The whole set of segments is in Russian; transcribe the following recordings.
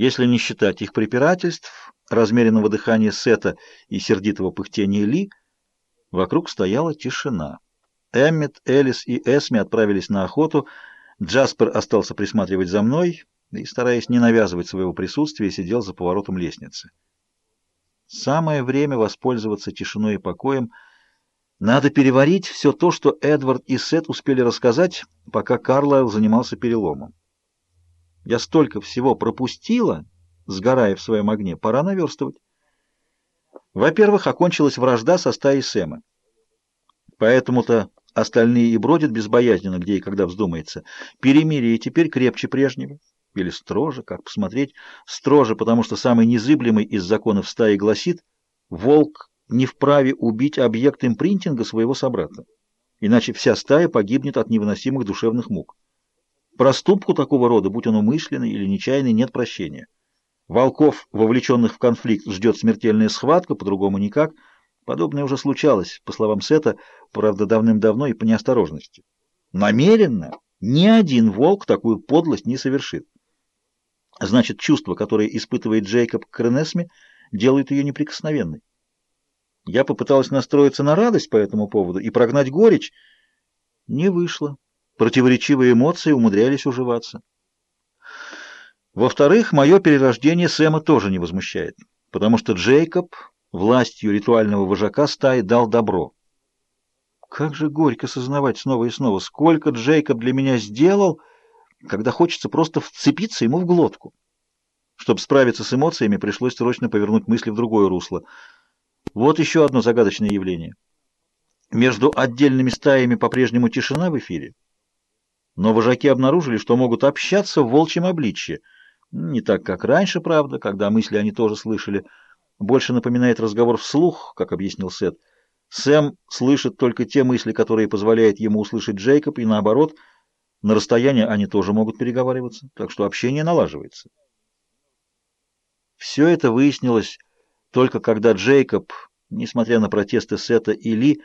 Если не считать их препирательств, размеренного дыхания Сета и сердитого пыхтения Ли, вокруг стояла тишина. Эммет, Элис и Эсми отправились на охоту, Джаспер остался присматривать за мной и, стараясь не навязывать своего присутствия, сидел за поворотом лестницы. Самое время воспользоваться тишиной и покоем. Надо переварить все то, что Эдвард и Сет успели рассказать, пока Карлайл занимался переломом. Я столько всего пропустила, сгорая в своем огне, пора наверстывать. Во-первых, окончилась вражда со стаей Сэма. Поэтому-то остальные и бродят безбоязненно, где и когда вздумается. Перемирие теперь крепче прежнего. Или строже, как посмотреть. Строже, потому что самый незыблемый из законов стаи гласит, волк не вправе убить объект импринтинга своего собрата. Иначе вся стая погибнет от невыносимых душевных мук. Проступку такого рода, будь он умышленный или нечаянный, нет прощения. Волков, вовлеченных в конфликт, ждет смертельная схватка, по-другому никак. Подобное уже случалось, по словам Сета, правда, давным-давно и по неосторожности. Намеренно ни один волк такую подлость не совершит. Значит, чувство, которое испытывает Джейкоб к Ренесме, делает ее неприкосновенной. Я попыталась настроиться на радость по этому поводу и прогнать горечь. Не вышло. Противоречивые эмоции умудрялись уживаться. Во-вторых, мое перерождение Сэма тоже не возмущает, потому что Джейкоб властью ритуального вожака стаи дал добро. Как же горько сознавать снова и снова, сколько Джейкоб для меня сделал, когда хочется просто вцепиться ему в глотку. Чтобы справиться с эмоциями, пришлось срочно повернуть мысли в другое русло. Вот еще одно загадочное явление. Между отдельными стаями по-прежнему тишина в эфире, но вожаки обнаружили, что могут общаться в волчьем обличье. Не так, как раньше, правда, когда мысли они тоже слышали. Больше напоминает разговор вслух, как объяснил Сет. Сэм слышит только те мысли, которые позволяет ему услышать Джейкоб, и наоборот, на расстоянии они тоже могут переговариваться, так что общение налаживается. Все это выяснилось только когда Джейкоб, несмотря на протесты Сета и Ли,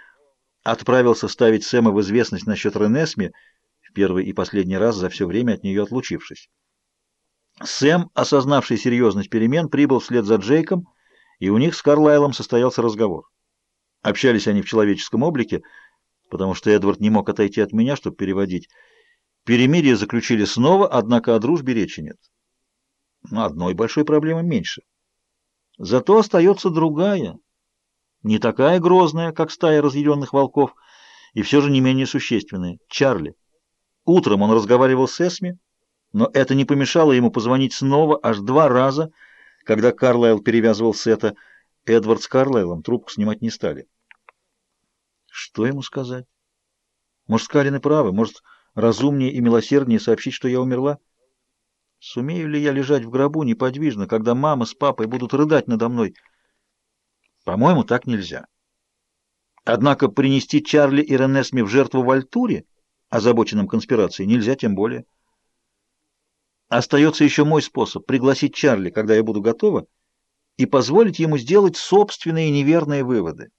отправился ставить Сэма в известность насчет Ренесми, первый и последний раз за все время от нее отлучившись. Сэм, осознавший серьезность перемен, прибыл вслед за Джейком, и у них с Карлайлом состоялся разговор. Общались они в человеческом облике, потому что Эдвард не мог отойти от меня, чтобы переводить. Перемирие заключили снова, однако о дружбе речи нет. Одной большой проблемы меньше. Зато остается другая, не такая грозная, как стая разъяренных волков, и все же не менее существенная — Чарли. Утром он разговаривал с Эсми, но это не помешало ему позвонить снова аж два раза, когда Карлайл перевязывал Сета. Эдвард с Карлайлом трубку снимать не стали. Что ему сказать? Может, Скалины правы, может, разумнее и милосерднее сообщить, что я умерла? Сумею ли я лежать в гробу неподвижно, когда мама с папой будут рыдать надо мной? По-моему, так нельзя. Однако принести Чарли и Ренесми в жертву в Альтуре озабоченным конспирацией, нельзя тем более. Остается еще мой способ — пригласить Чарли, когда я буду готова, и позволить ему сделать собственные неверные выводы.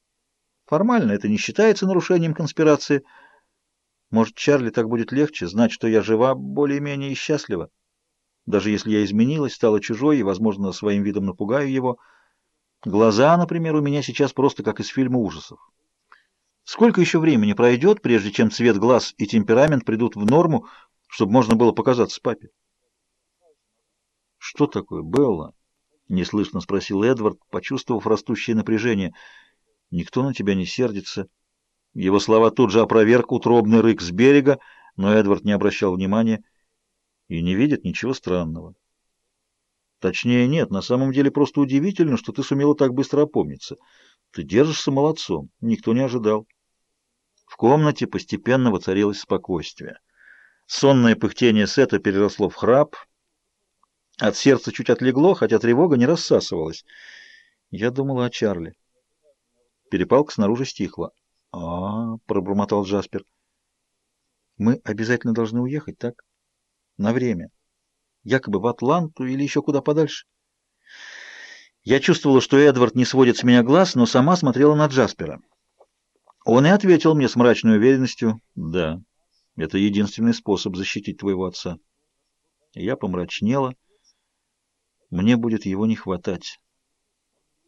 Формально это не считается нарушением конспирации. Может, Чарли так будет легче, знать, что я жива более-менее и счастлива. Даже если я изменилась, стала чужой и, возможно, своим видом напугаю его. Глаза, например, у меня сейчас просто как из фильма ужасов. Сколько еще времени пройдет, прежде чем цвет глаз и темперамент придут в норму, чтобы можно было показаться папе? «Что такое, Белла?» — неслышно спросил Эдвард, почувствовав растущее напряжение. «Никто на тебя не сердится». Его слова тут же опроверг утробный рык с берега, но Эдвард не обращал внимания и не видит ничего странного. Точнее, нет, на самом деле просто удивительно, что ты сумела так быстро опомниться. Ты держишься молодцом, никто не ожидал. В комнате постепенно воцарилось спокойствие. Сонное пыхтение Сета переросло в храп. От сердца чуть отлегло, хотя тревога не рассасывалась. Я думала о Чарли. Перепалка снаружи стихла. а, -а, -а пробормотал Джаспер. «Мы обязательно должны уехать, так? На время. Якобы в Атланту или еще куда подальше?» Я чувствовала, что Эдвард не сводит с меня глаз, но сама смотрела на Джаспера. Он и ответил мне с мрачной уверенностью, «Да, это единственный способ защитить твоего отца». Я помрачнела. Мне будет его не хватать.